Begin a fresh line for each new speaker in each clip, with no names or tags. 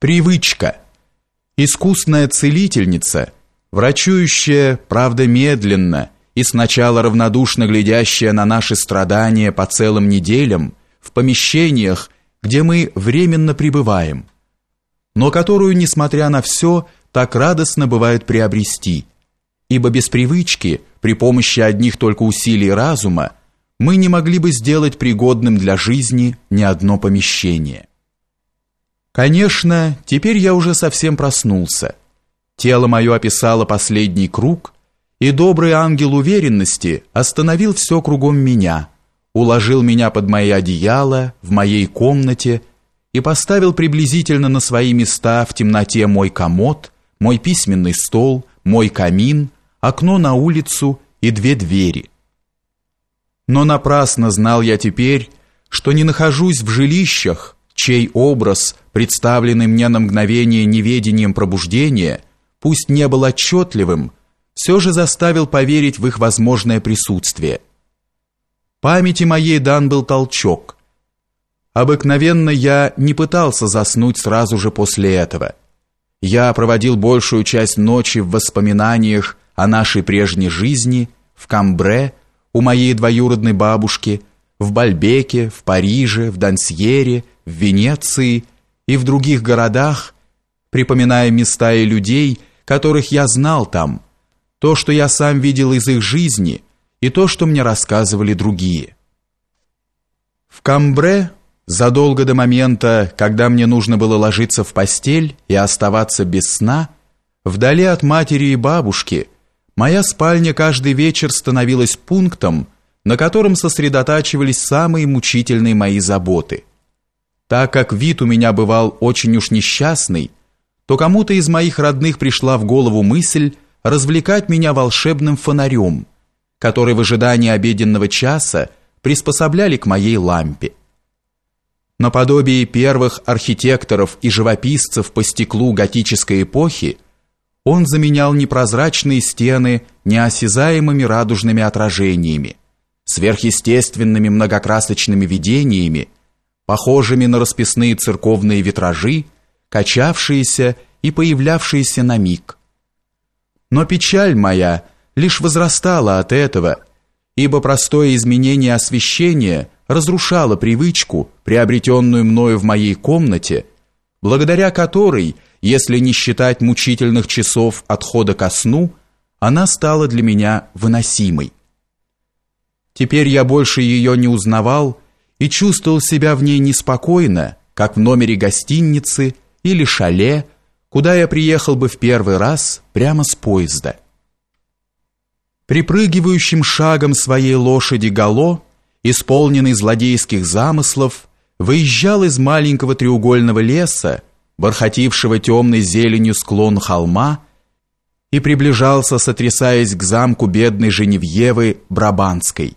Привычка. Искусная целительница, врачующая, правда, медленно и сначала равнодушно глядящая на наши страдания по целым неделям в помещениях, где мы временно пребываем, но которую, несмотря на все, так радостно бывает приобрести, ибо без привычки, при помощи одних только усилий разума, мы не могли бы сделать пригодным для жизни ни одно помещение. Конечно, теперь я уже совсем проснулся. Тело мое описало последний круг, и добрый ангел уверенности остановил все кругом меня, уложил меня под мои одеяла в моей комнате и поставил приблизительно на свои места в темноте мой комод, мой письменный стол, мой камин, окно на улицу и две двери. Но напрасно знал я теперь, что не нахожусь в жилищах, чей образ, представленный мне на мгновение неведением пробуждения, пусть не был отчетливым, все же заставил поверить в их возможное присутствие. Памяти моей дан был толчок. Обыкновенно я не пытался заснуть сразу же после этого. Я проводил большую часть ночи в воспоминаниях о нашей прежней жизни, в Камбре, у моей двоюродной бабушки, в Бальбеке, в Париже, в Дансьере, в Венеции и в других городах, припоминая места и людей, которых я знал там, то, что я сам видел из их жизни, и то, что мне рассказывали другие. В Камбре, задолго до момента, когда мне нужно было ложиться в постель и оставаться без сна, вдали от матери и бабушки, моя спальня каждый вечер становилась пунктом, на котором сосредотачивались самые мучительные мои заботы. Так как вид у меня бывал очень уж несчастный, то кому-то из моих родных пришла в голову мысль развлекать меня волшебным фонарем, который в ожидании обеденного часа приспособляли к моей лампе. Наподобие первых архитекторов и живописцев по стеклу готической эпохи, он заменял непрозрачные стены неосязаемыми радужными отражениями, сверхъестественными многокрасочными видениями, похожими на расписные церковные витражи, качавшиеся и появлявшиеся на миг. Но печаль моя лишь возрастала от этого, ибо простое изменение освещения разрушало привычку, приобретенную мною в моей комнате, благодаря которой, если не считать мучительных часов отхода ко сну, она стала для меня выносимой. Теперь я больше ее не узнавал, и чувствовал себя в ней неспокойно, как в номере гостиницы или шале, куда я приехал бы в первый раз прямо с поезда. Припрыгивающим шагом своей лошади Гало, исполненный злодейских замыслов, выезжал из маленького треугольного леса, бархатившего темной зеленью склон холма, и приближался, сотрясаясь к замку бедной Женевьевы Брабанской.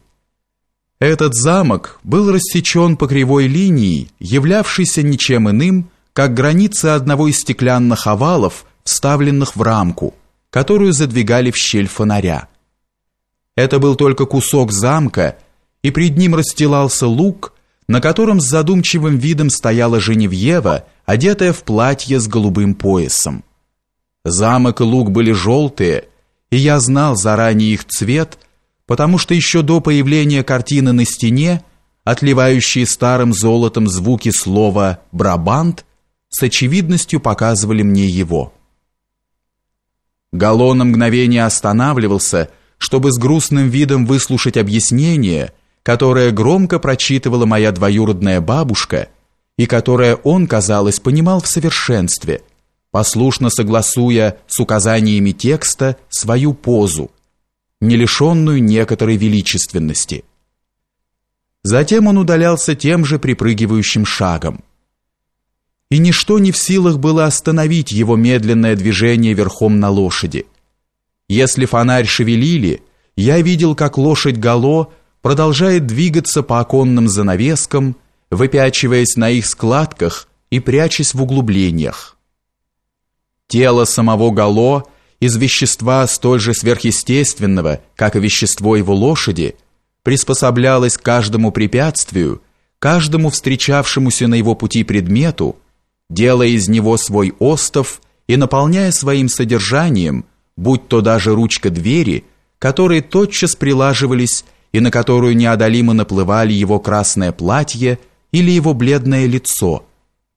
Этот замок был рассечен по кривой линии, являвшейся ничем иным, как граница одного из стеклянных овалов, вставленных в рамку, которую задвигали в щель фонаря. Это был только кусок замка, и пред ним расстилался луг, на котором с задумчивым видом стояла Женевьева, одетая в платье с голубым поясом. Замок и луг были желтые, и я знал заранее их цвет – потому что еще до появления картины на стене, отливающие старым золотом звуки слова «брабант», с очевидностью показывали мне его. Гало на мгновение останавливался, чтобы с грустным видом выслушать объяснение, которое громко прочитывала моя двоюродная бабушка и которое он, казалось, понимал в совершенстве, послушно согласуя с указаниями текста свою позу, не лишенную некоторой величественности. Затем он удалялся тем же припрыгивающим шагом. И ничто не в силах было остановить его медленное движение верхом на лошади. Если фонарь шевелили, я видел, как лошадь Гало продолжает двигаться по оконным занавескам, выпячиваясь на их складках и прячась в углублениях. Тело самого Гало – из вещества столь же сверхъестественного, как и вещество его лошади, приспособлялось к каждому препятствию, каждому встречавшемуся на его пути предмету, делая из него свой остов и наполняя своим содержанием, будь то даже ручка двери, которые тотчас прилаживались и на которую неодолимо наплывали его красное платье или его бледное лицо,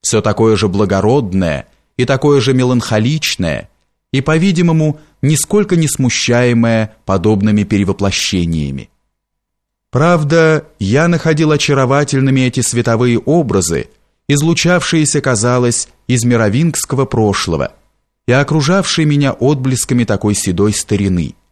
все такое же благородное и такое же меланхоличное, и, по-видимому, нисколько не смущаемое подобными перевоплощениями. Правда, я находил очаровательными эти световые образы, излучавшиеся, казалось, из мировингского прошлого и окружавшие меня отблесками такой седой старины –